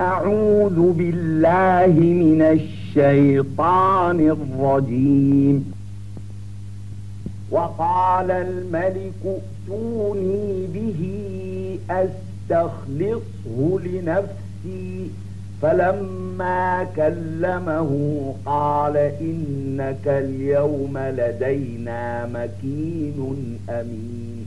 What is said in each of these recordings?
أعوذ بالله من الشيطان الرجيم. وقال الملك ائتوني به أستخلصه لنفسي. فلما كلمه قال إنك اليوم لدينا مكين أمين.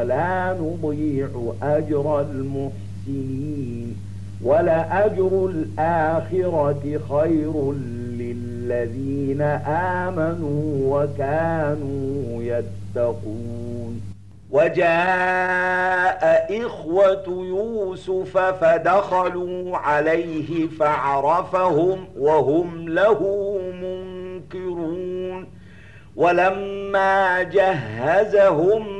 ولا نضيع أجر المحسنين ولأجر الآخرة خير للذين آمنوا وكانوا يتقون. وجاء إخوة يوسف فدخلوا عليه فعرفهم وهم له منكرون. ولما جهزهم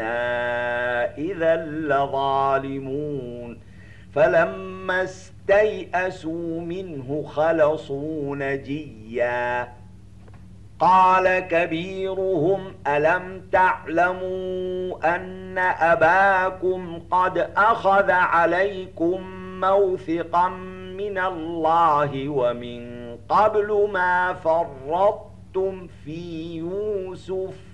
إنا إذا لظالمون فلما استيئسوا منه خلصوا نجيا قال كبيرهم ألم تعلموا أن أباكم قد أخذ عليكم موثقا من الله ومن قبل ما فرطتم في يوسف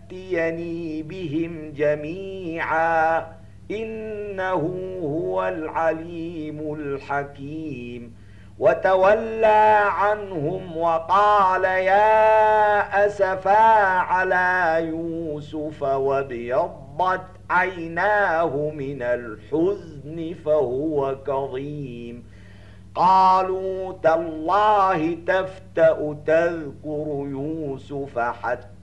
يأتيني بهم جميعا إنه هو العليم الحكيم. وتولى عنهم وقال يا أسفا على يوسف وابيضت عيناه من الحزن فهو كظيم. قالوا تالله تفتأ تذكر يوسف حتى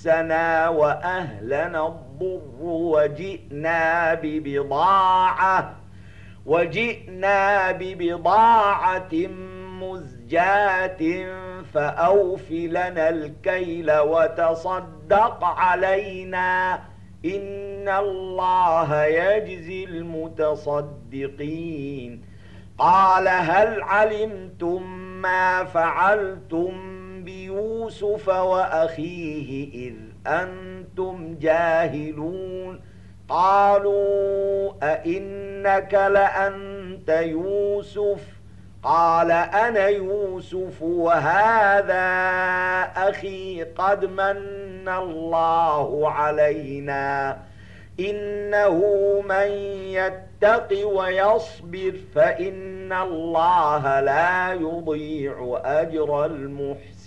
مسنا وأهلنا الضر وجئنا ببضاعة وجئنا ببضاعة مزجاة فأوف لنا الكيل وتصدق علينا. إن الله يجزي المتصدقين. قال هل علمتم ما فعلتم بيوسف وأخيه إذ أنتم جاهلون. قالوا أئنك لأنت يوسف؟ قال أنا يوسف وهذا أخي قد من الله علينا. إنه من يتق ويصبر فإن الله لا يضيع أجر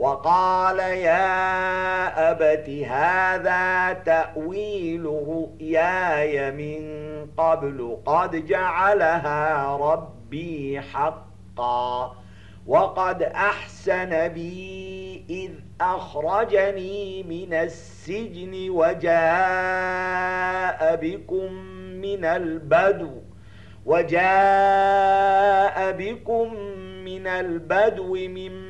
وقال يا أبت هذا تأويل رؤياي من قبل قد جعلها ربي حقا وقد أحسن بي إذ أخرجني من السجن وجاء بكم من البدو وجاء بكم من البدو من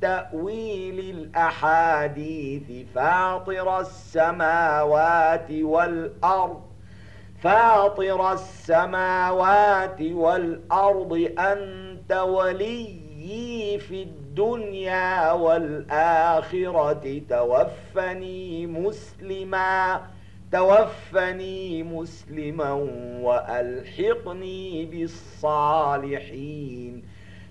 تأويل الأحاديث فاطر السماوات والأرض فاطر السماوات والأرض أنت وليي في الدنيا والآخرة توفني مسلما توفني مسلما وألحقني بالصالحين.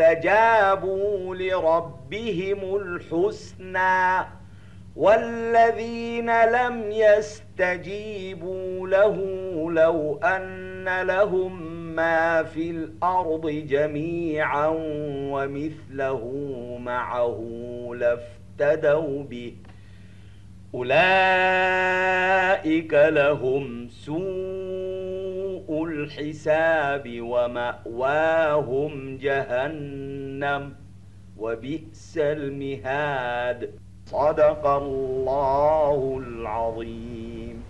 استجابوا لربهم الحسنى والذين لم يستجيبوا له لو أن لهم ما في الأرض جميعا ومثله معه لافتدوا به أولئك لهم سوء الحساب ومأواهم جهنم وبئس المهاد. صدق الله العظيم.